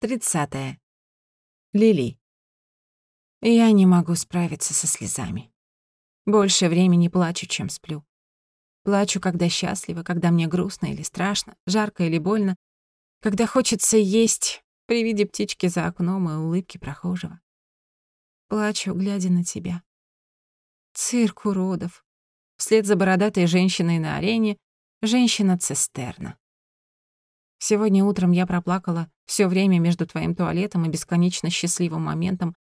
Тридцатое. Лили. Я не могу справиться со слезами. Больше времени плачу, чем сплю. Плачу, когда счастлива, когда мне грустно или страшно, жарко или больно, когда хочется есть при виде птички за окном и улыбки прохожего. Плачу, глядя на тебя. Цирк уродов. Вслед за бородатой женщиной на арене женщина-цистерна. Сегодня утром я проплакала все время между твоим туалетом и бесконечно счастливым моментом,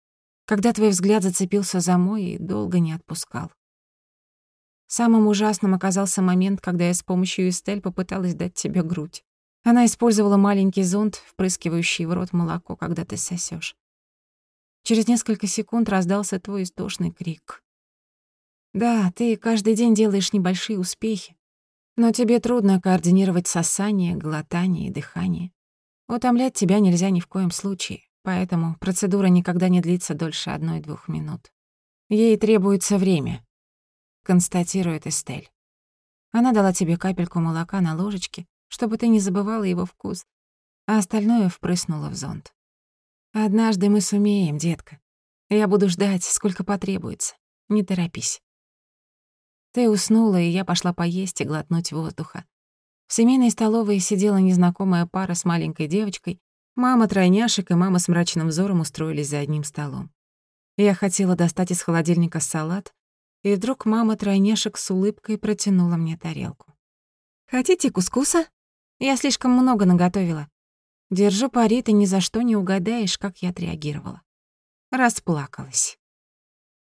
когда твой взгляд зацепился за мой и долго не отпускал. Самым ужасным оказался момент, когда я с помощью Эстель попыталась дать тебе грудь. Она использовала маленький зонт, впрыскивающий в рот молоко, когда ты сосёшь. Через несколько секунд раздался твой истошный крик. Да, ты каждый день делаешь небольшие успехи, но тебе трудно координировать сосание, глотание и дыхание. Утомлять тебя нельзя ни в коем случае, поэтому процедура никогда не длится дольше одной-двух минут. Ей требуется время, констатирует Эстель. Она дала тебе капельку молока на ложечке, чтобы ты не забывала его вкус, а остальное впрыснула в зонт. Однажды мы сумеем, детка. Я буду ждать, сколько потребуется. Не торопись. Ты уснула, и я пошла поесть и глотнуть воздуха. В семейной столовой сидела незнакомая пара с маленькой девочкой. Мама тройняшек и мама с мрачным взором устроились за одним столом. Я хотела достать из холодильника салат, и вдруг мама тройняшек с улыбкой протянула мне тарелку. «Хотите кускуса? Я слишком много наготовила. Держу пари, ты ни за что не угадаешь, как я отреагировала. Расплакалась.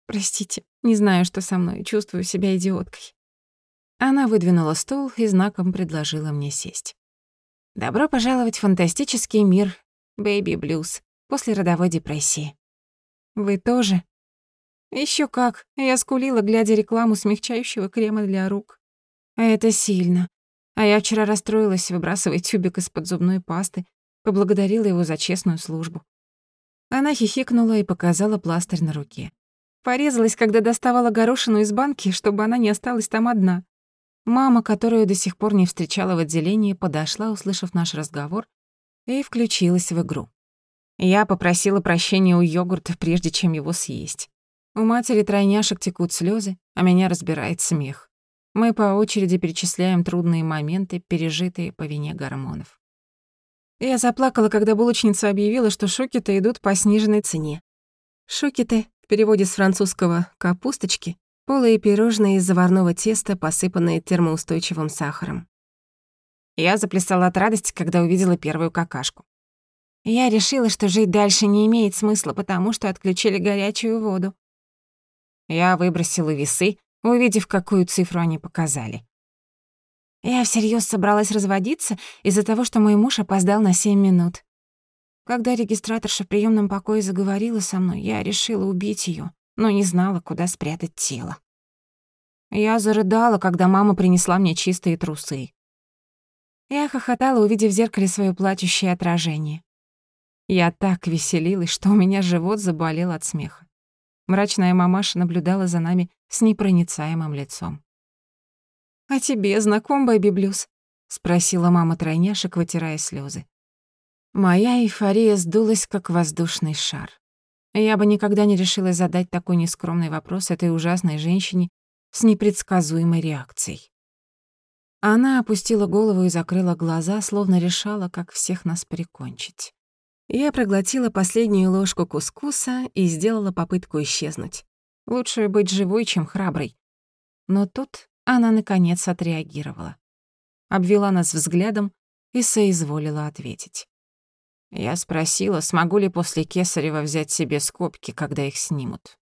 Простите, не знаю, что со мной, чувствую себя идиоткой. Она выдвинула стул и знаком предложила мне сесть. Добро пожаловать в фантастический мир Бэйби Блюз после родовой депрессии. Вы тоже? Ещё как. Я скулила, глядя рекламу смягчающего крема для рук. А это сильно. А я вчера расстроилась, выбрасывая тюбик из-под зубной пасты, поблагодарила его за честную службу. Она хихикнула и показала пластырь на руке. Порезалась, когда доставала горошину из банки, чтобы она не осталась там одна. Мама, которую до сих пор не встречала в отделении, подошла, услышав наш разговор, и включилась в игру. Я попросила прощения у йогурта, прежде чем его съесть. У матери тройняшек текут слезы, а меня разбирает смех. Мы по очереди перечисляем трудные моменты, пережитые по вине гормонов. Я заплакала, когда булочница объявила, что шокиты идут по сниженной цене. Шокиты переводе с французского «капусточки» — полые пирожные из заварного теста, посыпанные термоустойчивым сахаром. Я заплясала от радости, когда увидела первую какашку. Я решила, что жить дальше не имеет смысла, потому что отключили горячую воду. Я выбросила весы, увидев, какую цифру они показали. Я всерьез собралась разводиться из-за того, что мой муж опоздал на семь минут. Когда регистраторша в приёмном покое заговорила со мной, я решила убить её, но не знала, куда спрятать тело. Я зарыдала, когда мама принесла мне чистые трусы. Я хохотала, увидев в зеркале своё плачущее отражение. Я так веселилась, что у меня живот заболел от смеха. Мрачная мамаша наблюдала за нами с непроницаемым лицом. «А тебе знаком Бэби Блюз?» — спросила мама тройняшек, вытирая слёзы. Моя эйфория сдулась, как воздушный шар. Я бы никогда не решилась задать такой нескромный вопрос этой ужасной женщине с непредсказуемой реакцией. Она опустила голову и закрыла глаза, словно решала, как всех нас прикончить. Я проглотила последнюю ложку кускуса и сделала попытку исчезнуть. Лучше быть живой, чем храброй. Но тут она, наконец, отреагировала. Обвела нас взглядом и соизволила ответить. Я спросила, смогу ли после Кесарева взять себе скобки, когда их снимут.